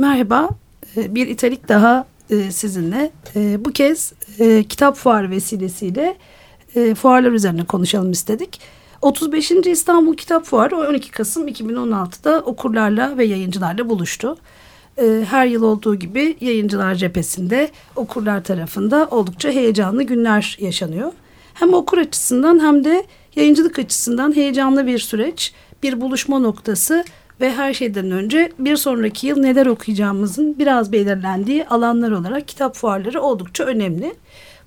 Merhaba, e, bir italik daha e, sizinle. E, bu kez kitap fuarı vesilesiyle fuarlar üzerine konuşalım istedik. 35. İstanbul Kitap Fuarı 12 Kasım 2016'da okurlarla ve yayıncılarla buluştu. Her yıl olduğu gibi yayıncılar cephesinde okurlar tarafında oldukça heyecanlı günler yaşanıyor. Hem okur açısından hem de yayıncılık açısından heyecanlı bir süreç, bir buluşma noktası ve her şeyden önce bir sonraki yıl neler okuyacağımızın biraz belirlendiği alanlar olarak kitap fuarları oldukça önemli.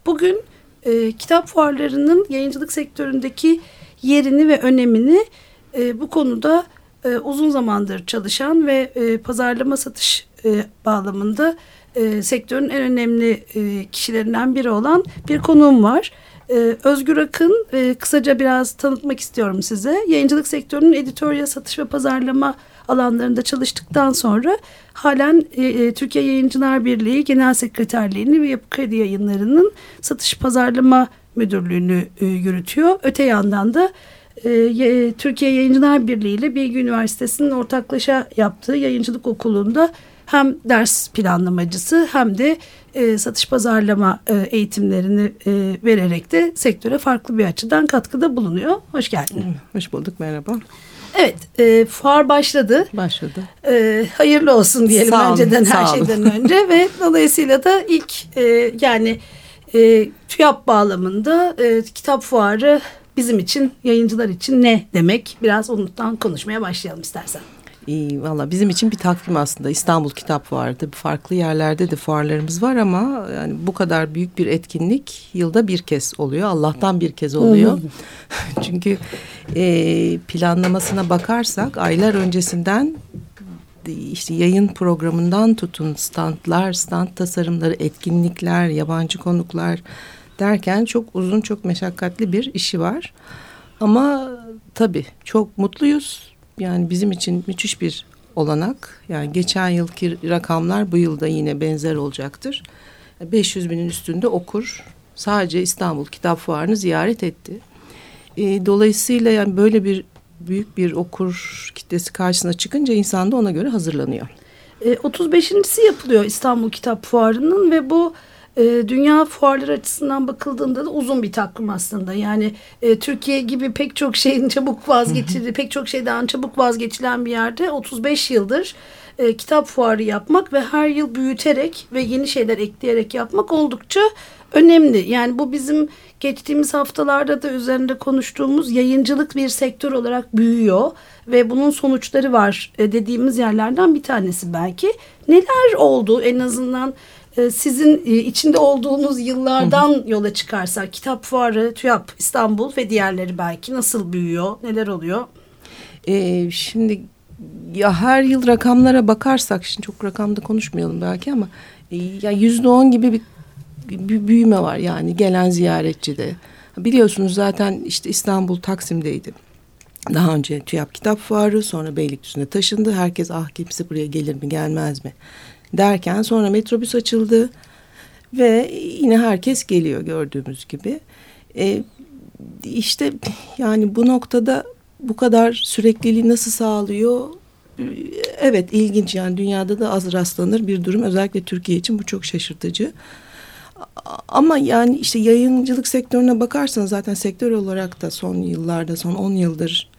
Bugün e, kitap fuarlarının yayıncılık sektöründeki yerini ve önemini e, bu konuda e, uzun zamandır çalışan ve e, pazarlama satış e, bağlamında e, sektörün en önemli e, kişilerinden biri olan bir konuğum var. Ee, Özgür Akın e, kısaca biraz tanıtmak istiyorum size. Yayıncılık sektörünün editörya, satış ve pazarlama alanlarında çalıştıktan sonra halen e, e, Türkiye Yayıncılar Birliği Genel Sekreterliğini ve Yapı Kredi Yayınları'nın satış pazarlama müdürlüğünü e, yürütüyor. Öte yandan da e, Türkiye Yayıncılar Birliği ile Bilgi Üniversitesi'nin ortaklaşa yaptığı yayıncılık okulunda hem ders planlamacısı hem de e, satış pazarlama e, eğitimlerini e, vererek de sektöre farklı bir açıdan katkıda bulunuyor. Hoş geldin. Hoş bulduk merhaba. Evet, e, fuar başladı. Başladı. E, hayırlı olsun diyelim sağ önceden her şeyden önce ve dolayısıyla da ilk e, yani e, TÜYAP bağlamında e, kitap fuarı bizim için, yayıncılar için ne demek? Biraz ondan konuşmaya başlayalım istersen. İyi, valla bizim için bir takvim aslında. İstanbul Kitap Fuarı'da farklı yerlerde de fuarlarımız var ama yani bu kadar büyük bir etkinlik yılda bir kez oluyor. Allah'tan bir kez oluyor. Çünkü e, planlamasına bakarsak aylar öncesinden işte yayın programından tutun standlar, stand tasarımları, etkinlikler, yabancı konuklar derken çok uzun, çok meşakkatli bir işi var. Ama tabii çok mutluyuz yani bizim için müthiş bir olanak. Yani geçen yılki rakamlar bu yılda yine benzer olacaktır. 500 binin üstünde okur sadece İstanbul Kitap Fuarı'nı ziyaret etti. E, dolayısıyla yani böyle bir büyük bir okur kitlesi karşısına çıkınca insan da ona göre hazırlanıyor. E, 35.si yapılıyor İstanbul Kitap Fuarı'nın ve bu e, dünya fuarları açısından bakıldığında da uzun bir takvim aslında. Yani e, Türkiye gibi pek çok şeyin çabuk vazgeçildi, pek çok şeyden çabuk vazgeçilen bir yerde 35 yıldır e, kitap fuarı yapmak ve her yıl büyüterek ve yeni şeyler ekleyerek yapmak oldukça önemli. Yani bu bizim geçtiğimiz haftalarda da üzerinde konuştuğumuz yayıncılık bir sektör olarak büyüyor ve bunun sonuçları var e, dediğimiz yerlerden bir tanesi belki. Neler oldu en azından sizin e, içinde olduğunuz yıllardan yola çıkarsak kitap fuarı, TÜYAP, İstanbul ve diğerleri belki nasıl büyüyor, neler oluyor? Ee, şimdi ya her yıl rakamlara bakarsak şimdi çok rakamda konuşmayalım belki ama e, ya yüzde on gibi bir, bir büyüme var yani gelen ziyaretçide. Biliyorsunuz zaten işte İstanbul Taksim'deydi. Daha önce TÜYAP Kitap Fuarı sonra Beylikdüzü'ne taşındı. Herkes ah kimse buraya gelir mi gelmez mi derken sonra metrobüs açıldı ve yine herkes geliyor gördüğümüz gibi. E, işte yani bu noktada bu kadar sürekliliği nasıl sağlıyor? Evet ilginç yani dünyada da az rastlanır bir durum özellikle Türkiye için bu çok şaşırtıcı. Ama yani işte yayıncılık sektörüne bakarsan zaten sektör olarak da son yıllarda son on yıldır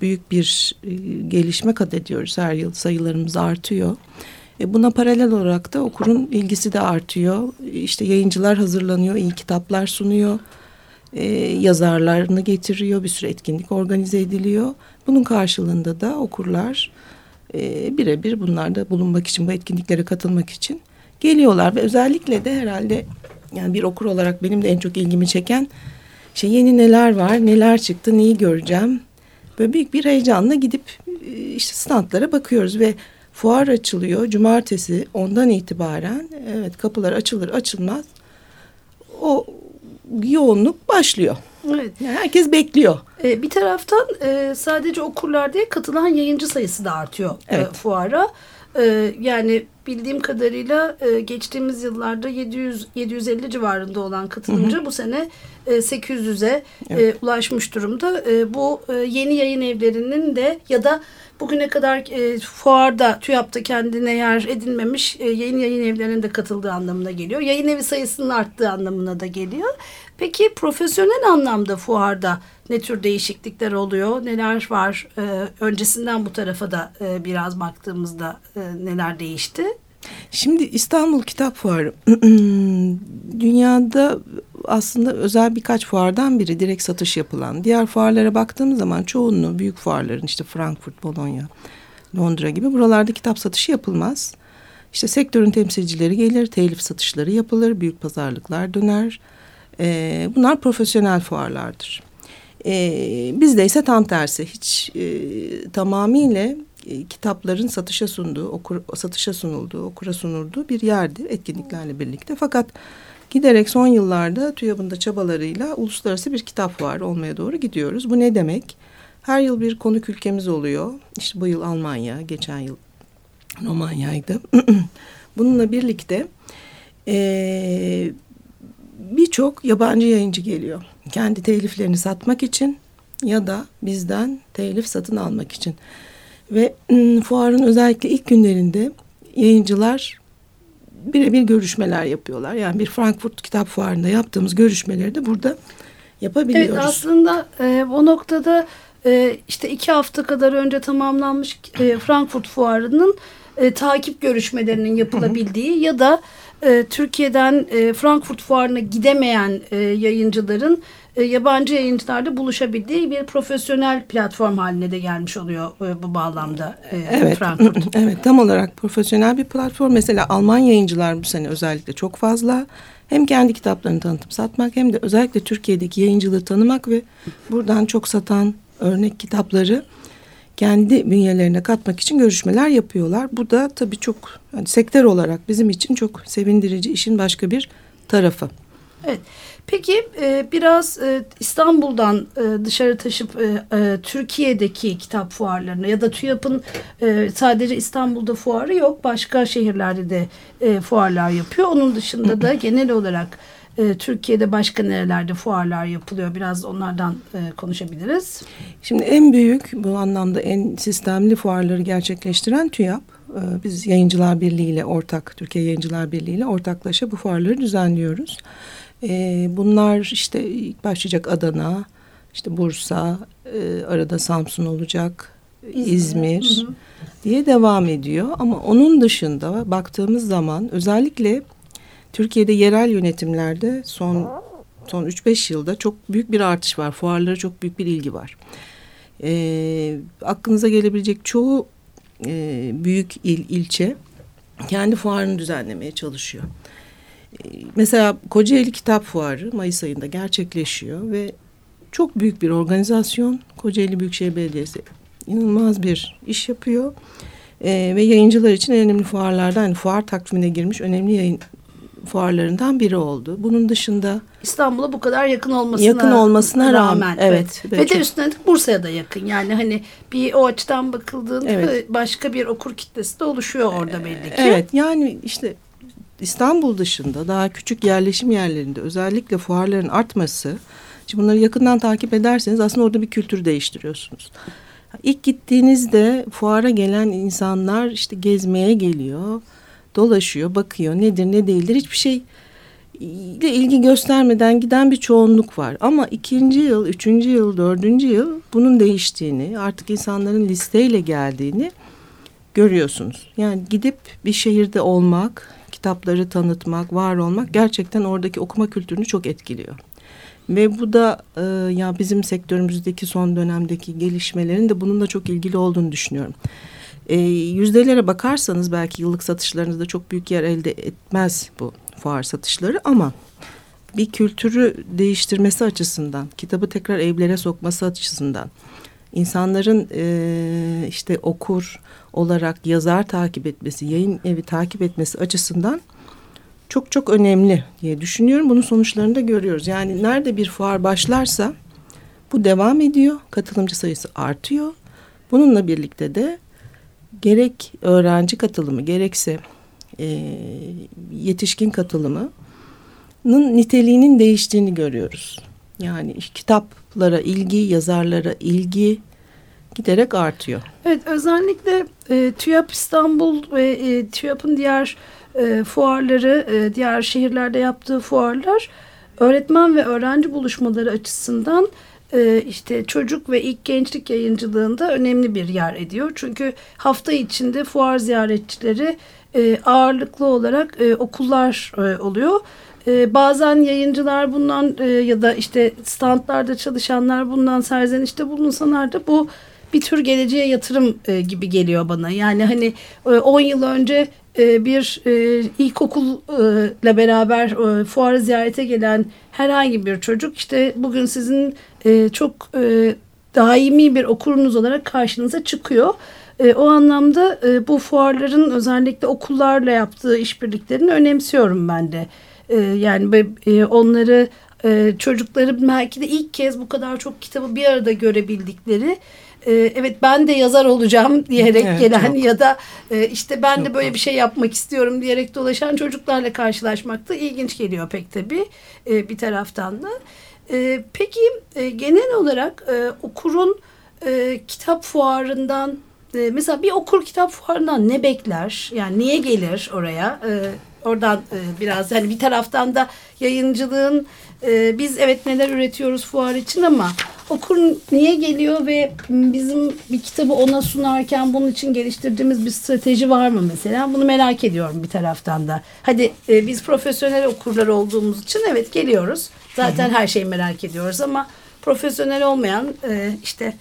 büyük bir e, gelişme kat ediyoruz. Her yıl sayılarımız artıyor. E buna paralel olarak da okurun ilgisi de artıyor. İşte yayıncılar hazırlanıyor, iyi kitaplar sunuyor. E, yazarlarını getiriyor, bir sürü etkinlik organize ediliyor. Bunun karşılığında da okurlar e, birebir bunlarda bulunmak için, bu etkinliklere katılmak için geliyorlar. Ve özellikle de herhalde yani bir okur olarak benim de en çok ilgimi çeken şey yeni neler var, neler çıktı, neyi göreceğim. Böyle büyük bir heyecanla gidip e, işte standlara bakıyoruz ve Fuar açılıyor cumartesi ondan itibaren evet kapılar açılır açılmaz o yoğunluk başlıyor. Evet. Yani herkes bekliyor. Ee, bir taraftan e, sadece okurlar diye katılan yayıncı sayısı da artıyor e, evet. e, fuara. E, yani bildiğim kadarıyla e, geçtiğimiz yıllarda 700 750 civarında olan katılımcı hı hı. bu sene e, 800'e evet. e, ulaşmış durumda. E, bu e, yeni yayın evlerinin de ya da bugüne kadar e, fuarda TÜYAP'ta kendine yer edinmemiş e, yayın yayın evlerinin de katıldığı anlamına geliyor. Yayın evi sayısının arttığı anlamına da geliyor. Peki profesyonel anlamda fuarda ne tür değişiklikler oluyor? Neler var? E, öncesinden bu tarafa da e, biraz baktığımızda e, neler değişti? Şimdi İstanbul Kitap Fuarı dünyada aslında özel birkaç fuardan biri direkt satış yapılan. Diğer fuarlara baktığımız zaman çoğunluğu büyük fuarların işte Frankfurt, Bologna, Londra gibi buralarda kitap satışı yapılmaz. İşte sektörün temsilcileri gelir, telif satışları yapılır, büyük pazarlıklar döner. Ee, bunlar profesyonel fuarlardır. Ee, bizde ise tam tersi. Hiç e, tamamıyla kitapların satışa sunduğu, okur, satışa sunulduğu, okura sunulduğu bir yerdi etkinliklerle birlikte. Fakat giderek son yıllarda TÜYAB'ın da çabalarıyla uluslararası bir kitap var olmaya doğru gidiyoruz. Bu ne demek? Her yıl bir konuk ülkemiz oluyor. İşte bu yıl Almanya, geçen yıl Romanya'ydı. Bununla birlikte e, birçok yabancı yayıncı geliyor. Kendi teliflerini satmak için ya da bizden telif satın almak için. Ve fuarın özellikle ilk günlerinde yayıncılar birebir görüşmeler yapıyorlar. Yani bir Frankfurt Kitap Fuarı'nda yaptığımız görüşmeleri de burada yapabiliyoruz. Evet aslında e, o noktada e, işte iki hafta kadar önce tamamlanmış e, Frankfurt Fuarı'nın e, takip görüşmelerinin yapılabildiği hı hı. ya da e, Türkiye'den e, Frankfurt Fuarı'na gidemeyen e, yayıncıların e, yabancı yayıncılarla buluşabildiği bir profesyonel platform haline de gelmiş oluyor e, bu bağlamda e, evet, Frankfurt. Evet tam olarak profesyonel bir platform. Mesela Alman yayıncılar bu sene özellikle çok fazla. Hem kendi kitaplarını tanıtıp satmak hem de özellikle Türkiye'deki yayıncılığı tanımak ve buradan çok satan örnek kitapları kendi bünyelerine katmak için görüşmeler yapıyorlar. Bu da tabii çok yani sektör olarak bizim için çok sevindirici işin başka bir tarafı. Evet. Peki e, biraz e, İstanbul'dan e, dışarı taşıp e, e, Türkiye'deki kitap fuarlarına ya da TÜYAP'ın e, sadece İstanbul'da fuarı yok. Başka şehirlerde de e, fuarlar yapıyor. Onun dışında da genel olarak e, Türkiye'de başka nerelerde fuarlar yapılıyor? Biraz onlardan e, konuşabiliriz. Şimdi en büyük bu anlamda en sistemli fuarları gerçekleştiren TÜYAP. E, biz Yayıncılar Birliği ile ortak, Türkiye Yayıncılar Birliği ile ortaklaşa bu fuarları düzenliyoruz. E, bunlar işte ilk başlayacak Adana, işte Bursa, e, arada Samsun olacak, İzmir, İzmir hı hı. diye devam ediyor. Ama onun dışında baktığımız zaman özellikle Türkiye'de yerel yönetimlerde son son 3-5 yılda çok büyük bir artış var. Fuarlara çok büyük bir ilgi var. E, aklınıza gelebilecek çoğu e, büyük il, ilçe kendi fuarını düzenlemeye çalışıyor. Mesela Kocaeli Kitap Fuarı Mayıs ayında gerçekleşiyor ve çok büyük bir organizasyon. Kocaeli Büyükşehir Belediyesi inanılmaz bir iş yapıyor. E, ve yayıncılar için en önemli fuarlardan yani fuar takvimine girmiş önemli yayın fuarlarından biri oldu. Bunun dışında İstanbul'a bu kadar yakın olmasına yakın olmasına rağmen, rağmen evet, evet. ve de üstüne Bursa'ya da yakın. Yani hani bir o açıdan bakıldığında evet. başka bir okur kitlesi de oluşuyor orada belli ki. Evet yani işte İstanbul dışında daha küçük yerleşim yerlerinde özellikle fuarların artması Şimdi bunları yakından takip ederseniz aslında orada bir kültür değiştiriyorsunuz. İlk gittiğinizde fuara gelen insanlar işte gezmeye geliyor dolaşıyor, bakıyor nedir ne değildir hiçbir şey ile ilgi göstermeden giden bir çoğunluk var. Ama ikinci yıl, üçüncü yıl, dördüncü yıl bunun değiştiğini, artık insanların listeyle geldiğini görüyorsunuz. Yani gidip bir şehirde olmak, kitapları tanıtmak, var olmak gerçekten oradaki okuma kültürünü çok etkiliyor. Ve bu da e, ya bizim sektörümüzdeki son dönemdeki gelişmelerin de bununla çok ilgili olduğunu düşünüyorum. E, yüzdelere bakarsanız belki yıllık satışlarınızda çok büyük yer elde etmez bu fuar satışları ama bir kültürü değiştirmesi açısından, kitabı tekrar evlere sokması açısından, insanların e, işte okur olarak yazar takip etmesi, yayın evi takip etmesi açısından çok çok önemli diye düşünüyorum. Bunun sonuçlarını da görüyoruz. Yani nerede bir fuar başlarsa bu devam ediyor, katılımcı sayısı artıyor. Bununla birlikte de gerek öğrenci katılımı gerekse e, yetişkin katılımının niteliğinin değiştiğini görüyoruz. Yani kitaplara ilgi, yazarlara ilgi giderek artıyor. Evet özellikle e, TÜYAP İstanbul ve e, TÜYAP'ın diğer e, fuarları, e, diğer şehirlerde yaptığı fuarlar öğretmen ve öğrenci buluşmaları açısından e, işte çocuk ve ilk gençlik yayıncılığında önemli bir yer ediyor. Çünkü hafta içinde fuar ziyaretçileri e, ağırlıklı olarak e, okullar e, oluyor. E, bazen yayıncılar bundan e, ya da işte standlarda çalışanlar bundan serzenişte bulunsalar da bu bir tür geleceğe yatırım e, gibi geliyor bana. Yani hani 10 e, yıl önce e, bir e, ilkokulla beraber e, fuarı ziyarete gelen herhangi bir çocuk işte bugün sizin e, çok e, daimi bir okurunuz olarak karşınıza çıkıyor. E, o anlamda e, bu fuarların özellikle okullarla yaptığı işbirliklerini önemsiyorum ben de. E, yani e, onları e, çocukları belki de ilk kez bu kadar çok kitabı bir arada görebildikleri e, evet ben de yazar olacağım diyerek evet, gelen çok. ya da e, işte ben de böyle bir şey yapmak istiyorum diyerek dolaşan çocuklarla karşılaşmak da ilginç geliyor pek tabii e, bir taraftan da. E, peki e, genel olarak e, okurun e, kitap fuarından e, mesela bir okur kitap fuarından ne bekler? Yani niye gelir oraya? E, oradan e, biraz hani bir taraftan da yayıncılığın e, biz evet neler üretiyoruz fuar için ama okur niye geliyor ve bizim bir kitabı ona sunarken bunun için geliştirdiğimiz bir strateji var mı mesela? Bunu merak ediyorum bir taraftan da. Hadi e, biz profesyonel okurlar olduğumuz için evet geliyoruz. Zaten her şeyi merak ediyoruz ama profesyonel olmayan e, işte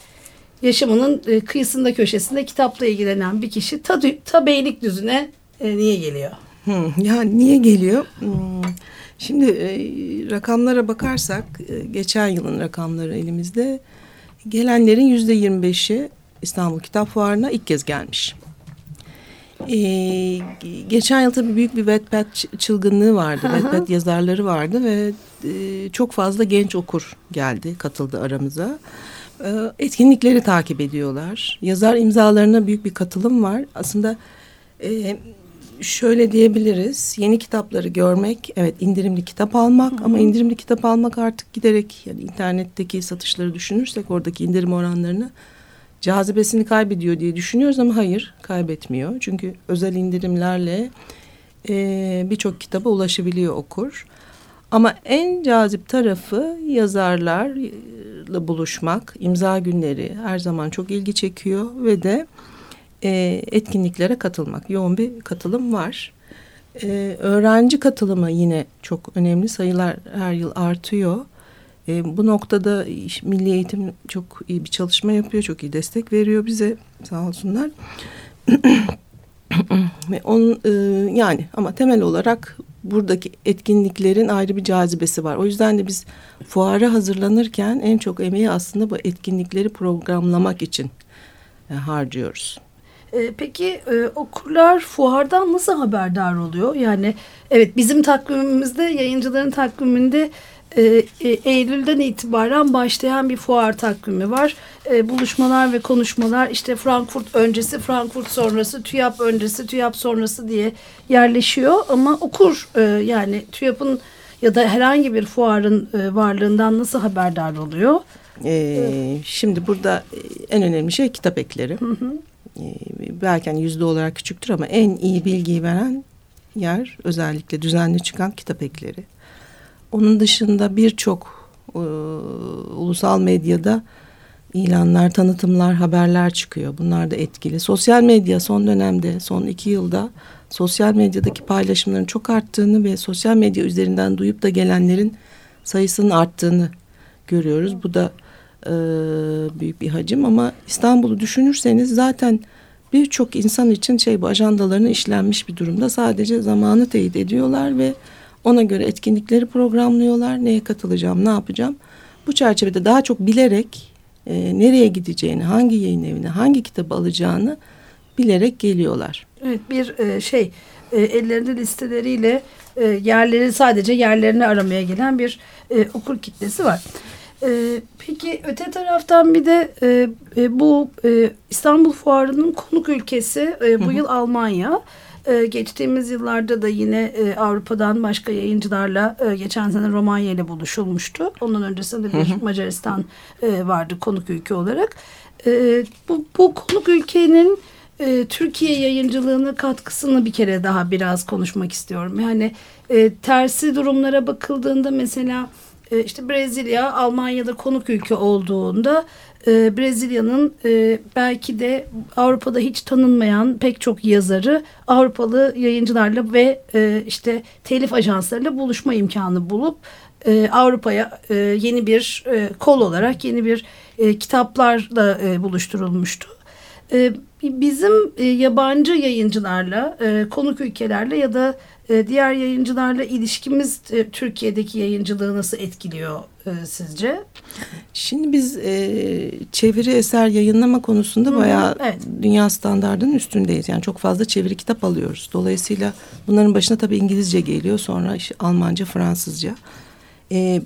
yaşamının e, kıyısında köşesinde kitapla ilgilenen bir kişi ta, ta Beylikdüzü'ne e, niye geliyor? Hmm, ya niye geliyor? Hmm. Şimdi e, rakamlara bakarsak e, geçen yılın rakamları elimizde gelenlerin yüzde yirmi beşi İstanbul Kitap Fuarı'na ilk kez gelmiş. Ee, geçen yıl tabii büyük bir Wattpad çılgınlığı vardı. Wattpad yazarları vardı ve e, çok fazla genç okur geldi, katıldı aramıza. E, etkinlikleri takip ediyorlar. Yazar imzalarına büyük bir katılım var. Aslında e, şöyle diyebiliriz. Yeni kitapları görmek, evet indirimli kitap almak hı hı. ama indirimli kitap almak artık giderek yani internetteki satışları düşünürsek oradaki indirim oranlarını cazibesini kaybediyor diye düşünüyoruz ama hayır kaybetmiyor. Çünkü özel indirimlerle e, birçok kitaba ulaşabiliyor okur. Ama en cazip tarafı yazarlarla buluşmak, imza günleri her zaman çok ilgi çekiyor ve de e, etkinliklere katılmak. Yoğun bir katılım var. E, öğrenci katılımı yine çok önemli. Sayılar her yıl artıyor. E, bu noktada Milli Eğitim çok iyi bir çalışma yapıyor. Çok iyi destek veriyor bize sağ olsunlar. Ve onun e, yani ama temel olarak buradaki etkinliklerin ayrı bir cazibesi var. O yüzden de biz fuara hazırlanırken en çok emeği aslında bu etkinlikleri programlamak için e, harcıyoruz. E, peki e, okurlar fuardan nasıl haberdar oluyor? Yani evet bizim takvimimizde yayıncıların takviminde e, e, Eylül'den itibaren başlayan bir fuar takvimi var. E, buluşmalar ve konuşmalar işte Frankfurt öncesi, Frankfurt sonrası, TÜYAP öncesi, TÜYAP sonrası diye yerleşiyor. Ama okur e, yani TÜYAP'ın ya da herhangi bir fuarın e, varlığından nasıl haberdar oluyor? Ee, şimdi burada en önemli şey kitap ekleri. Hı hı. Ee, belki hani yüzde olarak küçüktür ama en iyi bilgiyi veren yer özellikle düzenli çıkan kitap ekleri. Onun dışında birçok e, ulusal medyada ilanlar, tanıtımlar, haberler çıkıyor. Bunlar da etkili. Sosyal medya son dönemde, son iki yılda sosyal medyadaki paylaşımların çok arttığını ve sosyal medya üzerinden duyup da gelenlerin sayısının arttığını görüyoruz. Bu da e, büyük bir hacim ama İstanbul'u düşünürseniz zaten birçok insan için şey bu ajandalarını işlenmiş bir durumda. Sadece zamanı teyit ediyorlar ve ona göre etkinlikleri programlıyorlar. Neye katılacağım, ne yapacağım? Bu çerçevede daha çok bilerek e, nereye gideceğini, hangi yayın evine, hangi kitabı alacağını bilerek geliyorlar. Evet bir e, şey e, ellerinde listeleriyle e, yerleri sadece yerlerini aramaya gelen bir e, okur kitlesi var. E, peki öte taraftan bir de e, e, bu e, İstanbul Fuarı'nın konuk ülkesi e, bu yıl Almanya. E, geçtiğimiz yıllarda da yine e, Avrupa'dan başka yayıncılarla e, geçen sene Romanya ile buluşulmuştu. Ondan öncesinde bir Macaristan e, vardı konuk ülke olarak. E, bu, bu konuk ülkenin e, Türkiye yayıncılığına katkısını bir kere daha biraz konuşmak istiyorum. Yani e, tersi durumlara bakıldığında mesela e, işte Brezilya Almanya'da konuk ülke olduğunda e, Brezilya'nın e, belki de Avrupa'da hiç tanınmayan pek çok yazarı Avrupalı yayıncılarla ve e, işte telif ajanslarıyla buluşma imkanı bulup Avrupa'ya yeni bir kol olarak yeni bir kitaplarla buluşturulmuştu. E, bizim e, yabancı yayıncılarla, e, konuk ülkelerle ya da e, diğer yayıncılarla ilişkimiz e, Türkiye'deki yayıncılığı nasıl etkiliyor e, sizce? Şimdi biz e, çeviri eser yayınlama konusunda Hı, bayağı evet. dünya standartının üstündeyiz. Yani çok fazla çeviri kitap alıyoruz. Dolayısıyla bunların başına tabii İngilizce geliyor. Sonra işte Almanca, Fransızca. E,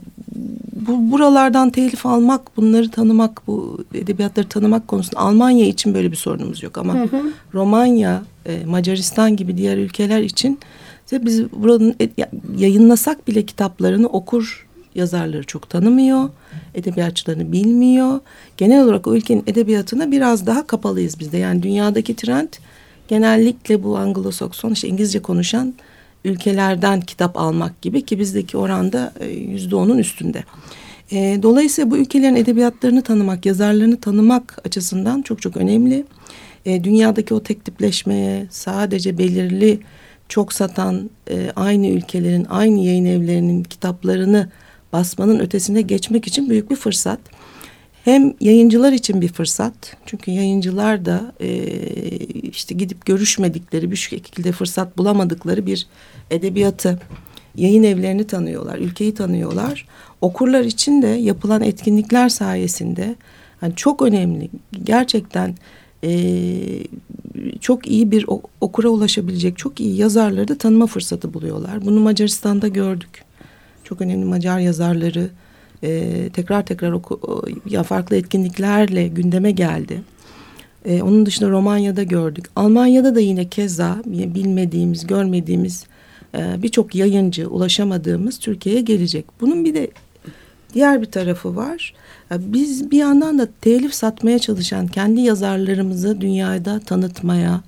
bu buralardan telif almak, bunları tanımak, bu edebiyatları tanımak konusunda Almanya için böyle bir sorunumuz yok ama hı hı. Romanya, e, Macaristan gibi diğer ülkeler için işte biz buranın yayınlasak bile kitaplarını okur yazarları çok tanımıyor, edebiyatçılarını bilmiyor. Genel olarak o ülkenin edebiyatına biraz daha kapalıyız biz de. Yani dünyadaki trend genellikle bu Anglo-Sakson işte İngilizce konuşan ülkelerden kitap almak gibi ki bizdeki oranda e, yüzde onun üstünde. E, dolayısıyla bu ülkelerin edebiyatlarını tanımak, yazarlarını tanımak açısından çok çok önemli. E, dünyadaki o tek tipleşmeye sadece belirli çok satan aynı ülkelerin, aynı yayın evlerinin kitaplarını basmanın ötesine geçmek için büyük bir fırsat. Hem yayıncılar için bir fırsat. Çünkü yayıncılar da e, işte gidip görüşmedikleri bir şekilde fırsat bulamadıkları bir edebiyatı, yayın evlerini tanıyorlar, ülkeyi tanıyorlar. Okurlar için de yapılan etkinlikler sayesinde yani çok önemli gerçekten e, çok iyi bir okura ulaşabilecek çok iyi yazarları da tanıma fırsatı buluyorlar. Bunu Macaristan'da gördük. Çok önemli Macar yazarları e, tekrar tekrar oku, ya farklı etkinliklerle gündeme geldi. E, onun dışında Romanya'da gördük. Almanya'da da yine keza bilmediğimiz, görmediğimiz e, birçok yayıncı ulaşamadığımız Türkiye'ye gelecek. Bunun bir de diğer bir tarafı var. Biz bir yandan da telif satmaya çalışan, kendi yazarlarımızı dünyada tanıtmaya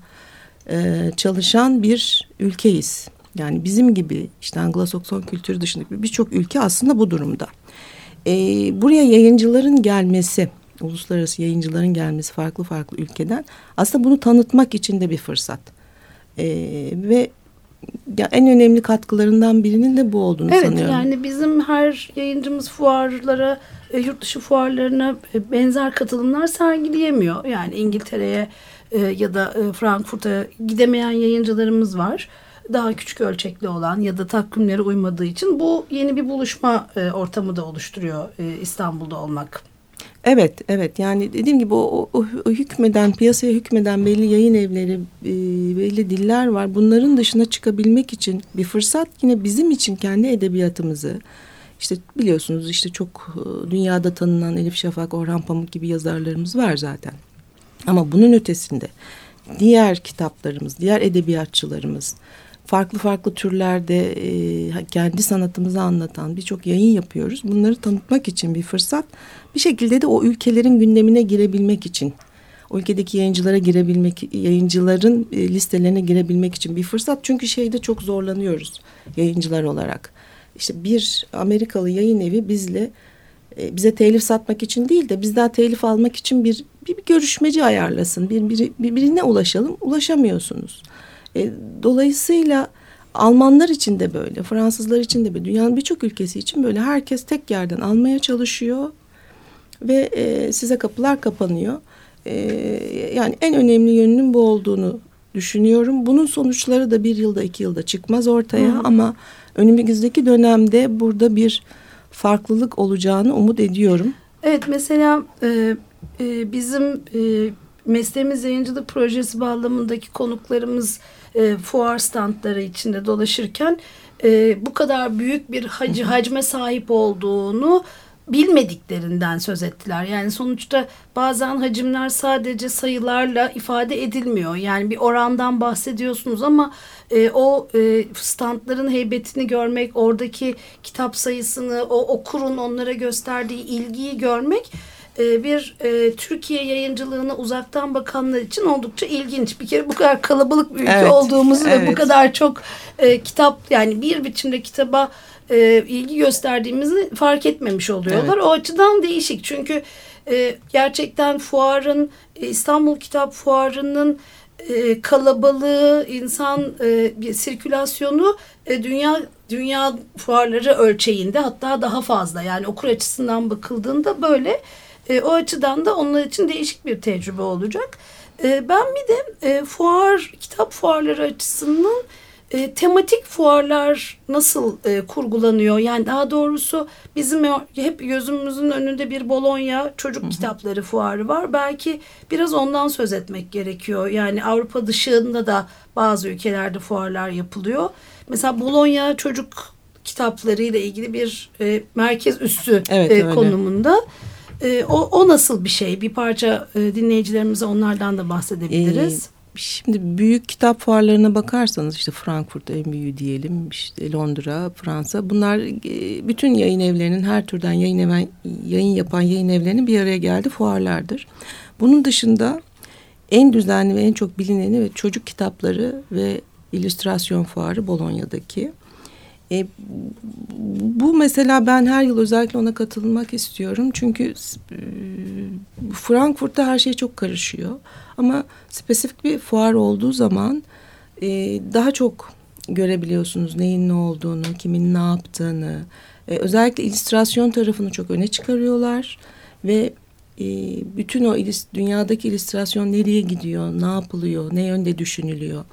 e, çalışan bir ülkeyiz. Yani bizim gibi işte Anglo-Sakson kültürü dışındaki birçok ülke aslında bu durumda. E, buraya yayıncıların gelmesi, uluslararası yayıncıların gelmesi farklı farklı ülkeden aslında bunu tanıtmak için de bir fırsat. E, ve ya en önemli katkılarından birinin de bu olduğunu evet, sanıyorum. Evet yani bizim her yayıncımız fuarlara, e, yurt dışı fuarlarına e, benzer katılımlar sergileyemiyor. Yani İngiltere'ye e, ya da Frankfurt'a gidemeyen yayıncılarımız var daha küçük ölçekli olan ya da takvimlere uymadığı için bu yeni bir buluşma e, ortamı da oluşturuyor e, İstanbul'da olmak. Evet, evet. Yani dediğim gibi o, o, o hükmeden, piyasaya hükmeden belli yayın evleri, e, belli diller var. Bunların dışına çıkabilmek için bir fırsat yine bizim için kendi edebiyatımızı, işte biliyorsunuz işte çok e, dünyada tanınan Elif Şafak, Orhan Pamuk gibi yazarlarımız var zaten. Ama bunun ötesinde diğer kitaplarımız, diğer edebiyatçılarımız, farklı farklı türlerde e, kendi sanatımızı anlatan birçok yayın yapıyoruz. Bunları tanıtmak için bir fırsat. Bir şekilde de o ülkelerin gündemine girebilmek için, o ülkedeki yayıncılara girebilmek, yayıncıların e, listelerine girebilmek için bir fırsat. Çünkü şeyde çok zorlanıyoruz yayıncılar olarak. İşte bir Amerikalı yayın evi bizle e, bize telif satmak için değil de bizden telif almak için bir bir, bir görüşmeci ayarlasın. Bir, bir, birbirine ulaşalım. Ulaşamıyorsunuz. E, dolayısıyla Almanlar için de böyle, Fransızlar için de böyle, dünyanın birçok ülkesi için böyle herkes tek yerden almaya çalışıyor ve e, size kapılar kapanıyor. E, yani en önemli yönünün bu olduğunu düşünüyorum. Bunun sonuçları da bir yılda iki yılda çıkmaz ortaya Hı. ama önümüzdeki dönemde burada bir farklılık olacağını umut ediyorum. Evet mesela e, e, bizim e, mesleğimiz yayıncılık projesi bağlamındaki konuklarımız e, fuar standları içinde dolaşırken e, bu kadar büyük bir hacı, hacme sahip olduğunu bilmediklerinden söz ettiler. Yani sonuçta bazen hacimler sadece sayılarla ifade edilmiyor. Yani bir orandan bahsediyorsunuz ama e, o e, standların heybetini görmek, oradaki kitap sayısını, o okurun onlara gösterdiği ilgiyi görmek e, bir e, Türkiye yayıncılığına uzaktan bakanlar için oldukça ilginç. Bir kere bu kadar kalabalık bir ülke evet, olduğumuzu evet. ve bu kadar çok e, kitap yani bir biçimde kitaba e, ilgi gösterdiğimizi fark etmemiş oluyorlar. Evet. O açıdan değişik çünkü e, gerçekten fuarın e, İstanbul Kitap Fuarı'nın e, kalabalığı, insan e, sirkülasyonu e, dünya dünya fuarları ölçeğinde hatta daha fazla yani okur açısından bakıldığında böyle e, o açıdan da onlar için değişik bir tecrübe olacak. E, ben bir de e, fuar, kitap fuarları açısından e, tematik fuarlar nasıl e, kurgulanıyor? Yani daha doğrusu bizim hep gözümüzün önünde bir Bologna çocuk hı hı. kitapları fuarı var. Belki biraz ondan söz etmek gerekiyor. Yani Avrupa dışında da bazı ülkelerde fuarlar yapılıyor. Mesela Bologna çocuk kitapları ile ilgili bir e, merkez üssü evet, e, konumunda. E, o, o nasıl bir şey? Bir parça e, dinleyicilerimize onlardan da bahsedebiliriz. Ee, Şimdi büyük kitap fuarlarına bakarsanız işte Frankfurt en büyüğü diyelim işte Londra, Fransa bunlar e, bütün yayın evlerinin her türden yayın, ev, yayın yapan yayın evlerinin bir araya geldi fuarlardır. Bunun dışında en düzenli ve en çok bilineni ve çocuk kitapları ve illüstrasyon fuarı Bolonya'daki. E, bu mesela ben her yıl özellikle ona katılmak istiyorum. Çünkü e, Frankfurt'ta her şey çok karışıyor. Ama spesifik bir fuar olduğu zaman e, daha çok görebiliyorsunuz neyin ne olduğunu, kimin ne yaptığını. E, özellikle illüstrasyon tarafını çok öne çıkarıyorlar. Ve e, bütün o dünyadaki illüstrasyon nereye gidiyor, ne yapılıyor, ne yönde düşünülüyor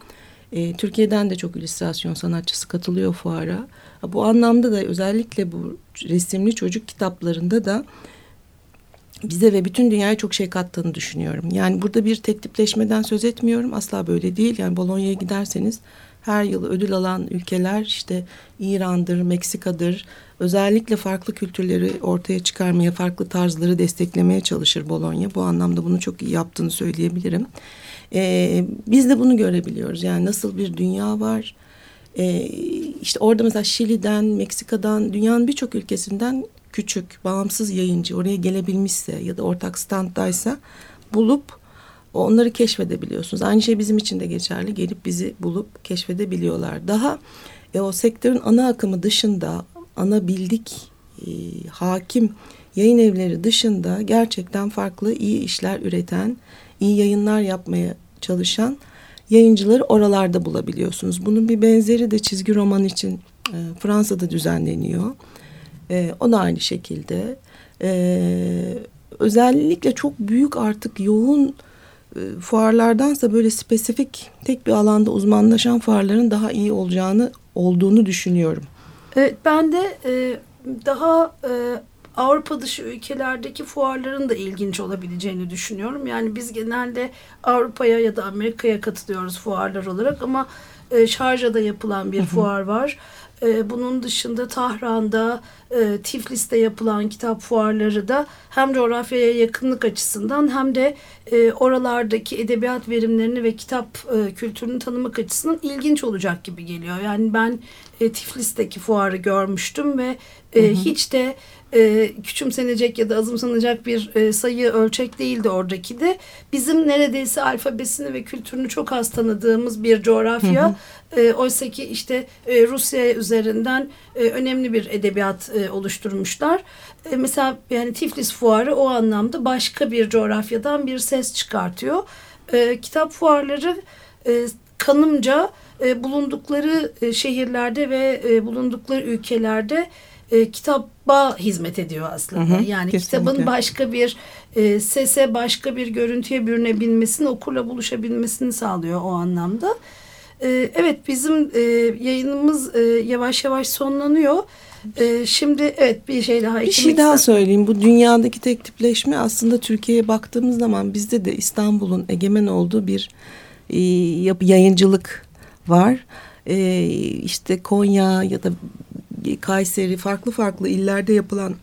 e, Türkiye'den de çok illüstrasyon sanatçısı katılıyor fuara. Bu anlamda da özellikle bu resimli çocuk kitaplarında da bize ve bütün dünyaya çok şey kattığını düşünüyorum. Yani burada bir tek tipleşmeden söz etmiyorum. Asla böyle değil. Yani Bolonya'ya giderseniz her yıl ödül alan ülkeler işte İran'dır, Meksika'dır. Özellikle farklı kültürleri ortaya çıkarmaya, farklı tarzları desteklemeye çalışır Bologna. Bu anlamda bunu çok iyi yaptığını söyleyebilirim. E, biz de bunu görebiliyoruz. Yani nasıl bir dünya var. E, işte orada mesela Şili'den, Meksika'dan, dünyanın birçok ülkesinden küçük, bağımsız yayıncı oraya gelebilmişse ya da ortak standdaysa bulup onları keşfedebiliyorsunuz. Aynı şey bizim için de geçerli. Gelip bizi bulup keşfedebiliyorlar. Daha e, o sektörün ana akımı dışında ana bildik e, hakim yayın evleri dışında gerçekten farklı iyi işler üreten iyi yayınlar yapmaya çalışan yayıncıları oralarda bulabiliyorsunuz. Bunun bir benzeri de çizgi roman için e, Fransa'da düzenleniyor. E, o da aynı şekilde. E, özellikle çok büyük artık yoğun e, fuarlardansa böyle spesifik tek bir alanda uzmanlaşan fuarların daha iyi olacağını olduğunu düşünüyorum. Evet ben de e, daha e, Avrupa dışı ülkelerdeki fuarların da ilginç olabileceğini düşünüyorum. Yani biz genelde Avrupa'ya ya da Amerika'ya katılıyoruz fuarlar olarak ama e, Şarja'da yapılan bir fuar var. E, bunun dışında Tahran'da, e, Tiflis'te yapılan kitap fuarları da hem coğrafyaya yakınlık açısından hem de e, oralardaki edebiyat verimlerini ve kitap e, kültürünü tanımak açısından ilginç olacak gibi geliyor. Yani ben e, Tiflis'teki fuarı görmüştüm ve e, hı hı. hiç de e, küçümsenecek ya da azımsanacak bir e, sayı ölçek değildi oradaki de. Bizim neredeyse alfabesini ve kültürünü çok az tanıdığımız bir coğrafya. Hı hı. E, Oysa ki işte e, Rusya üzerinden e, önemli bir edebiyat e, oluşturmuşlar. E, mesela yani Tiflis Fuarı o anlamda başka bir coğrafyadan bir ses çıkartıyor. E, kitap fuarları e, kanımca e, bulundukları e, şehirlerde ve e, bulundukları ülkelerde e, kitaba hizmet ediyor aslında. Hı hı, yani kesinlikle. kitabın başka bir e, sese, başka bir görüntüye bürünebilmesini, okurla buluşabilmesini sağlıyor o anlamda. E, evet bizim e, yayınımız e, yavaş yavaş sonlanıyor. E, şimdi evet bir şey daha Bir şey daha söyleyeyim. Bu dünyadaki tek tipleşme aslında Türkiye'ye baktığımız zaman bizde de İstanbul'un egemen olduğu bir e, yayıncılık var. E, işte Konya ya da Kayseri farklı farklı illerde yapılan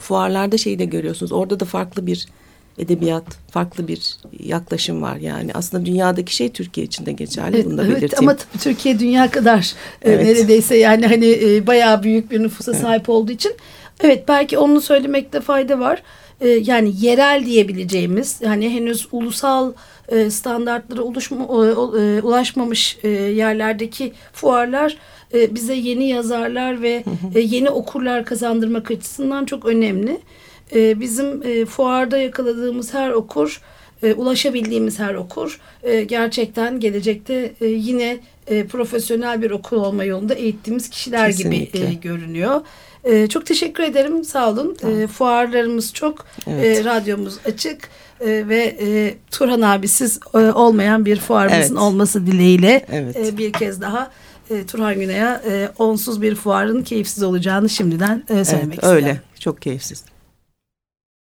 fuarlarda şeyi de görüyorsunuz. Orada da farklı bir edebiyat, farklı bir yaklaşım var. Yani aslında dünyadaki şey Türkiye için de geçerli. Evet, Bunu da evet belirteyim. ama Türkiye dünya kadar e, Evet. neredeyse yani hani e, bayağı büyük bir nüfusa sahip olduğu için evet belki onu söylemekte fayda var. E, yani yerel diyebileceğimiz yani henüz ulusal e, standartlara e, ulaşmamış e, yerlerdeki fuarlar e, bize yeni yazarlar ve e, yeni okurlar kazandırmak açısından çok önemli. E, bizim e, fuarda yakaladığımız her okur, e, ulaşabildiğimiz her okur e, gerçekten gelecekte e, yine e, profesyonel bir okul olma yolunda eğittiğimiz kişiler gibi Kesinlikle. e, görünüyor. E, çok teşekkür ederim. Sağ olun. E, fuarlarımız çok, Evet. e, radyomuz açık e, ve e, Turhan abisiz e, olmayan bir fuarımızın Evet. olması dileğiyle Evet. e, bir kez daha e, Turhan Güney'e e, onsuz bir fuarın keyifsiz olacağını şimdiden e, söylemek Evet, isterim. öyle. Çok keyifsiz.